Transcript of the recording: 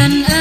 dan